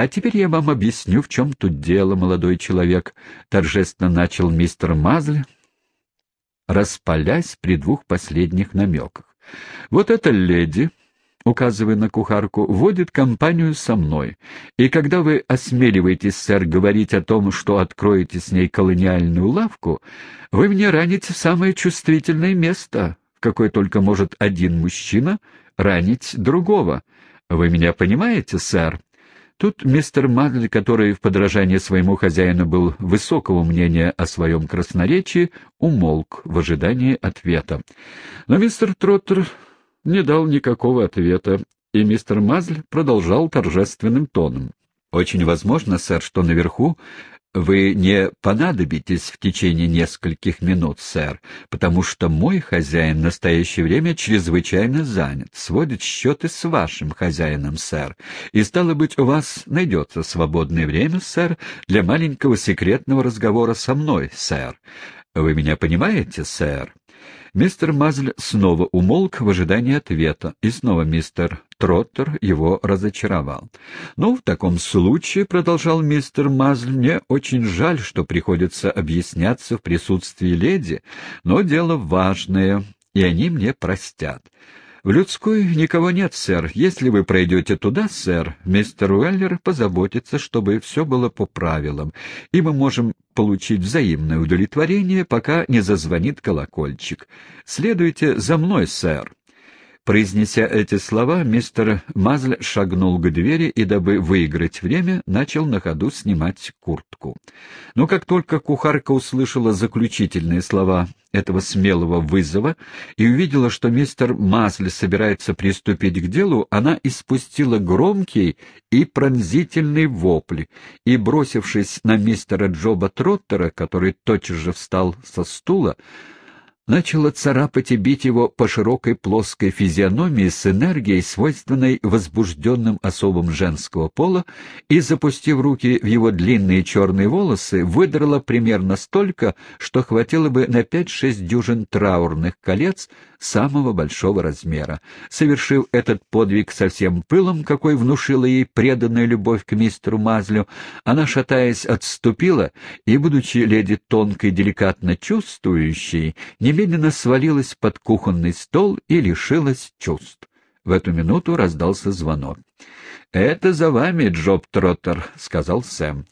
«А теперь я вам объясню, в чем тут дело, молодой человек», — торжественно начал мистер Мазль, распалясь при двух последних намеках. «Вот эта леди, указывая на кухарку, вводит компанию со мной. И когда вы осмеливаетесь, сэр, говорить о том, что откроете с ней колониальную лавку, вы мне раните самое чувствительное место, в какое только может один мужчина ранить другого. Вы меня понимаете, сэр?» Тут мистер Мадли, который в подражании своему хозяину был высокого мнения о своем красноречии, умолк в ожидании ответа. Но мистер Троттер не дал никакого ответа, и мистер Мазль продолжал торжественным тоном. «Очень возможно, сэр, что наверху вы не понадобитесь в течение нескольких минут, сэр, потому что мой хозяин в настоящее время чрезвычайно занят, сводит счеты с вашим хозяином, сэр, и, стало быть, у вас найдется свободное время, сэр, для маленького секретного разговора со мной, сэр. Вы меня понимаете, сэр?» Мистер Мазль снова умолк в ожидании ответа, и снова мистер Троттер его разочаровал. «Ну, в таком случае, — продолжал мистер Мазль, — мне очень жаль, что приходится объясняться в присутствии леди, но дело важное, и они мне простят. «В людской никого нет, сэр. Если вы пройдете туда, сэр, мистер Уэллер позаботится, чтобы все было по правилам, и мы можем получить взаимное удовлетворение, пока не зазвонит колокольчик. Следуйте за мной, сэр». Произнеся эти слова, мистер Мазль шагнул к двери и, дабы выиграть время, начал на ходу снимать куртку. Но как только кухарка услышала заключительные слова этого смелого вызова и увидела, что мистер Мазль собирается приступить к делу, она испустила громкий и пронзительный вопль и, бросившись на мистера Джоба Троттера, который тотчас же встал со стула, начала царапать и бить его по широкой плоской физиономии с энергией, свойственной возбужденным особам женского пола, и, запустив руки в его длинные черные волосы, выдрала примерно столько, что хватило бы на пять-шесть дюжин траурных колец самого большого размера. Совершив этот подвиг со всем пылом, какой внушила ей преданная любовь к мистеру Мазлю, она, шатаясь, отступила и, будучи леди тонкой, деликатно чувствующей, немедленно свалилась под кухонный стол и лишилась чувств. В эту минуту раздался звонок. «Это за вами, Джоб Троттер», — сказал Сэм.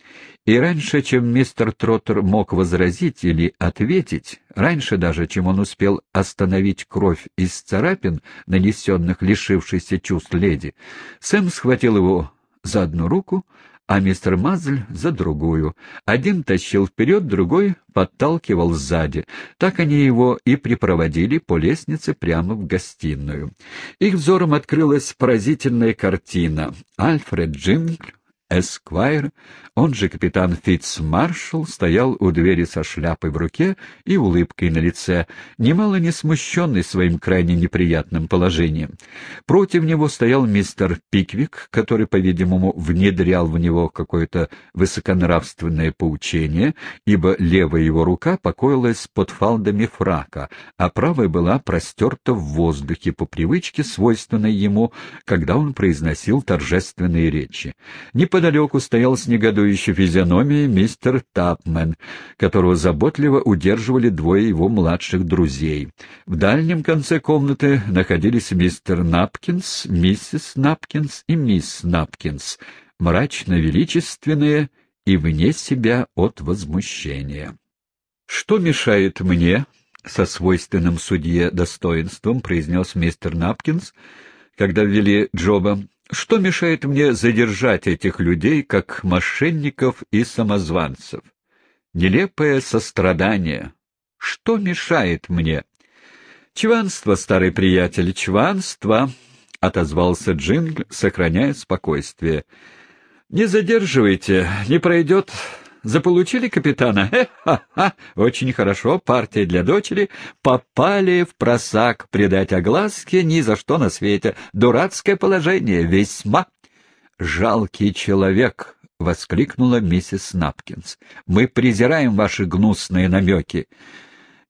И раньше, чем мистер Троттер мог возразить или ответить, раньше даже, чем он успел остановить кровь из царапин, нанесенных лишившейся чувств леди, Сэм схватил его за одну руку, а мистер Мазль за другую. Один тащил вперед, другой подталкивал сзади. Так они его и припроводили по лестнице прямо в гостиную. Их взором открылась поразительная картина. Альфред Джингль Эсквайр, он же капитан Фитцмаршалл, стоял у двери со шляпой в руке и улыбкой на лице, немало не смущенный своим крайне неприятным положением. Против него стоял мистер Пиквик, который, по-видимому, внедрял в него какое-то высоконравственное поучение, ибо левая его рука покоилась под фалдами фрака, а правая была простерта в воздухе по привычке, свойственной ему, когда он произносил торжественные речи. Не Неподалеку стоял с негодующей физиономией мистер Тапмен, которого заботливо удерживали двое его младших друзей. В дальнем конце комнаты находились мистер Напкинс, миссис Напкинс и мисс Напкинс, мрачно-величественные и вне себя от возмущения. «Что мешает мне?» — со свойственным судье достоинством произнес мистер Напкинс, когда ввели Джоба. Что мешает мне задержать этих людей, как мошенников и самозванцев? Нелепое сострадание. Что мешает мне? Чванство, старый приятель, чванство, — отозвался Джингл, сохраняя спокойствие. — Не задерживайте, не пройдет Заполучили капитана? Ха-ха! Очень хорошо, партия для дочери. Попали в просак, предать огласке ни за что на свете. Дурацкое положение, весьма. Жалкий человек, — воскликнула миссис Напкинс. Мы презираем ваши гнусные намеки.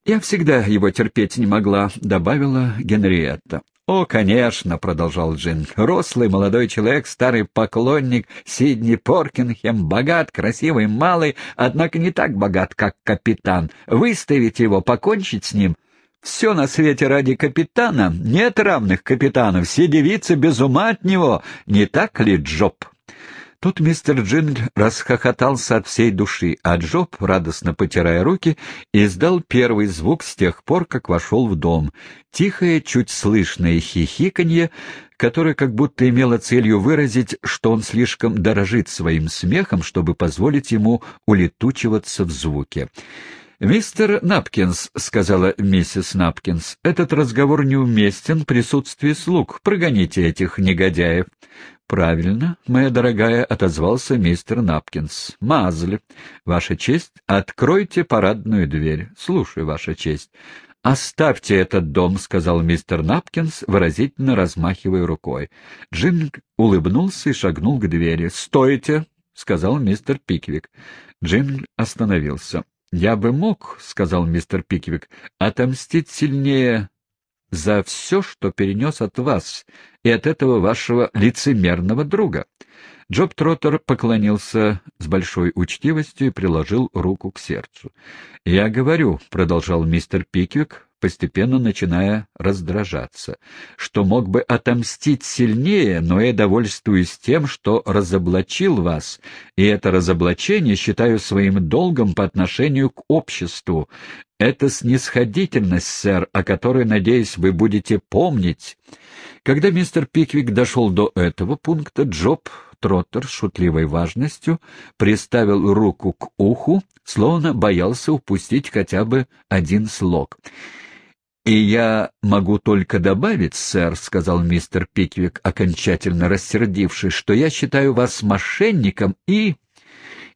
«Я всегда его терпеть не могла», — добавила Генриетта. «О, конечно», — продолжал Джин, — «рослый молодой человек, старый поклонник Сидни Поркинхем, богат, красивый, малый, однако не так богат, как капитан. Выставить его, покончить с ним — все на свете ради капитана, нет равных капитанов, все девицы без ума от него, не так ли, Джоб?» Тут мистер Джингль расхохотался от всей души, а Джоб, радостно потирая руки, издал первый звук с тех пор, как вошел в дом. Тихое, чуть слышное хихиканье, которое как будто имело целью выразить, что он слишком дорожит своим смехом, чтобы позволить ему улетучиваться в звуке. «Мистер Напкинс», — сказала миссис Напкинс, — «этот разговор неуместен в присутствии слуг. Прогоните этих негодяев». «Правильно, моя дорогая», — отозвался мистер Напкинс. «Мазль, ваша честь, откройте парадную дверь. Слушаю, ваша честь». «Оставьте этот дом», — сказал мистер Напкинс, выразительно размахивая рукой. Джингль улыбнулся и шагнул к двери. «Стойте», — сказал мистер Пиквик. Джингль остановился. «Я бы мог», — сказал мистер Пиквик, — «отомстить сильнее за все, что перенес от вас и от этого вашего лицемерного друга. Джоб Троттер поклонился с большой учтивостью и приложил руку к сердцу. — Я говорю, — продолжал мистер Пиквик, постепенно начиная раздражаться, что мог бы отомстить сильнее, но я довольствуюсь тем, что разоблачил вас, и это разоблачение считаю своим долгом по отношению к обществу. Это снисходительность, сэр, о которой, надеюсь, вы будете помнить. Когда мистер Пиквик дошел до этого пункта, Джоб Троттер с шутливой важностью приставил руку к уху, словно боялся упустить хотя бы один слог. «И я могу только добавить, сэр», — сказал мистер Пиквик, окончательно рассердившись, «что я считаю вас мошенником и...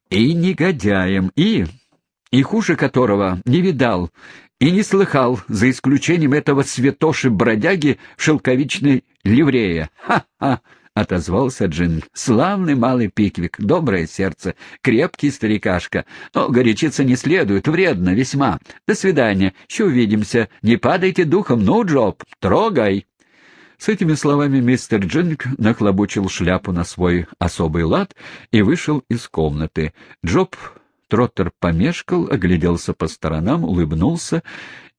и негодяем, и... и хуже которого не видал и не слыхал, за исключением этого святоши-бродяги шелковичной ливрее. Ха-ха! — отозвался Джин. — Славный малый пиквик, доброе сердце, крепкий старикашка. Но горячиться не следует, вредно весьма. До свидания, еще увидимся. Не падайте духом, ну, Джоб, трогай. С этими словами мистер Джинг нахлобучил шляпу на свой особый лад и вышел из комнаты. Джоб Троттер помешкал, огляделся по сторонам, улыбнулся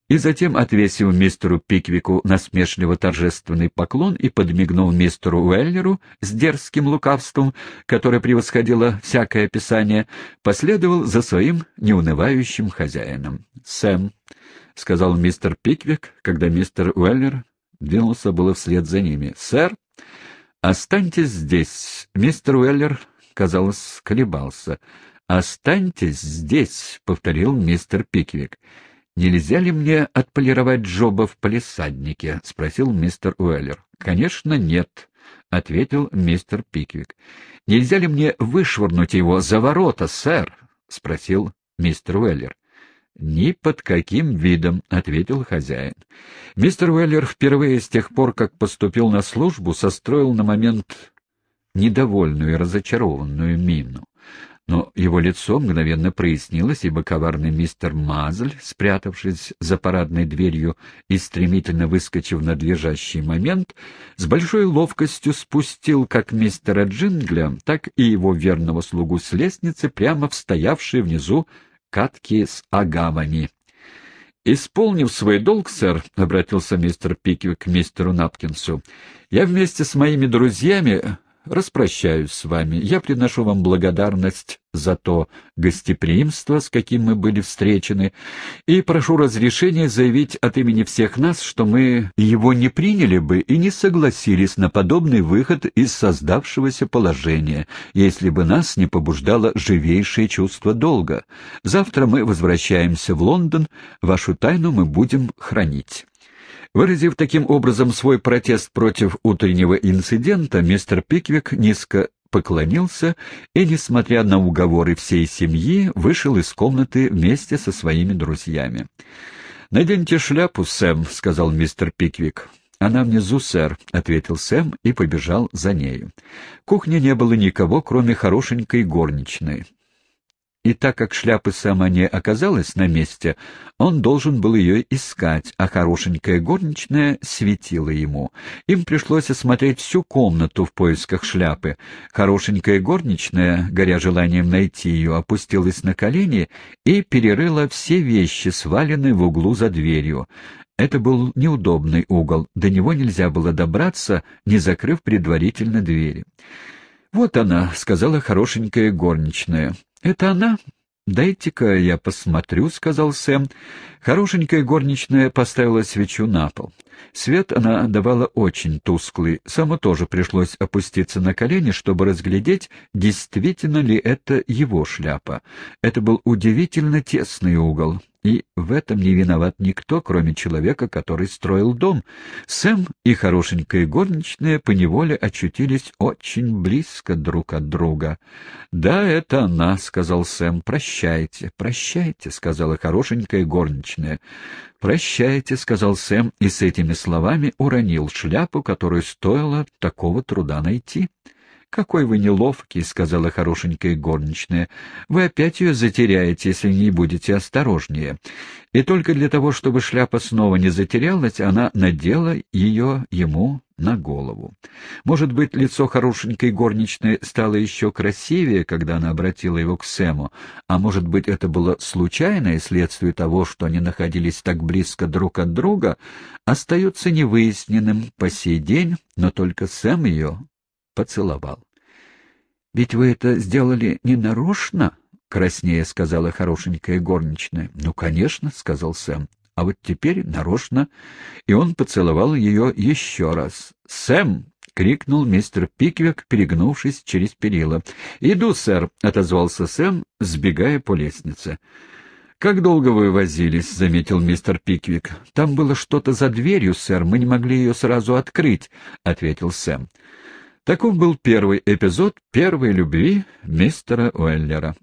и затем, отвесив мистеру Пиквику насмешливо торжественный поклон и подмигнул мистеру Уэллеру с дерзким лукавством, которое превосходило всякое описание, последовал за своим неунывающим хозяином. «Сэм», — сказал мистер Пиквик, когда мистер Уэллер двинулся было вслед за ними. «Сэр, останьтесь здесь». Мистер Уэллер, казалось, колебался. «Останьтесь здесь», — повторил мистер Пиквик. «Нельзя ли мне отполировать Джоба в палисаднике?» — спросил мистер Уэллер. «Конечно, нет», — ответил мистер Пиквик. «Нельзя ли мне вышвырнуть его за ворота, сэр?» — спросил мистер Уэллер. «Ни под каким видом», — ответил хозяин. Мистер Уэллер впервые с тех пор, как поступил на службу, состроил на момент недовольную и разочарованную мину но его лицо мгновенно прояснилось, ибо коварный мистер Мазль, спрятавшись за парадной дверью и стремительно выскочив на надлежащий момент, с большой ловкостью спустил как мистера Джингля, так и его верного слугу с лестницы, прямо в стоявшие внизу катки с агавами. «Исполнив свой долг, сэр», — обратился мистер Пиквик к мистеру Напкинсу, — «я вместе с моими друзьями распрощаюсь с вами. Я приношу вам благодарность за то гостеприимство, с каким мы были встречены, и прошу разрешения заявить от имени всех нас, что мы его не приняли бы и не согласились на подобный выход из создавшегося положения, если бы нас не побуждало живейшее чувство долга. Завтра мы возвращаемся в Лондон, вашу тайну мы будем хранить. Выразив таким образом свой протест против утреннего инцидента, мистер Пиквик низко поклонился и, несмотря на уговоры всей семьи, вышел из комнаты вместе со своими друзьями. «Наденьте шляпу, Сэм», — сказал мистер Пиквик. «Она внизу, сэр», — ответил Сэм и побежал за нею. В кухне не было никого, кроме хорошенькой горничной. И так как шляпы сама не оказалась на месте, он должен был ее искать, а хорошенькая горничная светила ему. Им пришлось осмотреть всю комнату в поисках шляпы. Хорошенькая горничная, горя желанием найти ее, опустилась на колени и перерыла все вещи, сваленные в углу за дверью. Это был неудобный угол, до него нельзя было добраться, не закрыв предварительно двери. «Вот она», — сказала хорошенькая горничная. «Это она?» «Дайте-ка я посмотрю», — сказал Сэм. Хорошенькая горничная поставила свечу на пол. Свет она давала очень тусклый. Саму тоже пришлось опуститься на колени, чтобы разглядеть, действительно ли это его шляпа. Это был удивительно тесный угол. И в этом не виноват никто, кроме человека, который строил дом. Сэм и хорошенькая горничная поневоле очутились очень близко друг от друга. «Да, это она», — сказал Сэм. «Прощайте, прощайте», — сказала хорошенькая горничная. «Прощайте», — сказал Сэм, и с этими словами уронил шляпу, которую стоило такого труда найти. «Какой вы неловкий», — сказала хорошенькая горничная. «Вы опять ее затеряете, если не будете осторожнее». И только для того, чтобы шляпа снова не затерялась, она надела ее ему на голову. Может быть, лицо хорошенькой горничной стало еще красивее, когда она обратила его к Сэму, а может быть, это было случайное следствие того, что они находились так близко друг от друга, остается невыясненным по сей день, но только Сэм ее поцеловал. — Ведь вы это сделали не нарочно? — краснее сказала хорошенькая горничная. — Ну, конечно, — сказал Сэм. — А вот теперь нарочно. И он поцеловал ее еще раз. — Сэм! — крикнул мистер Пиквик, перегнувшись через перила. — Иду, сэр, — отозвался Сэм, сбегая по лестнице. — «Как долго вы возились?» — заметил мистер Пиквик. «Там было что-то за дверью, сэр. Мы не могли ее сразу открыть», — ответил Сэм. Таков был первый эпизод первой любви мистера Уэллера.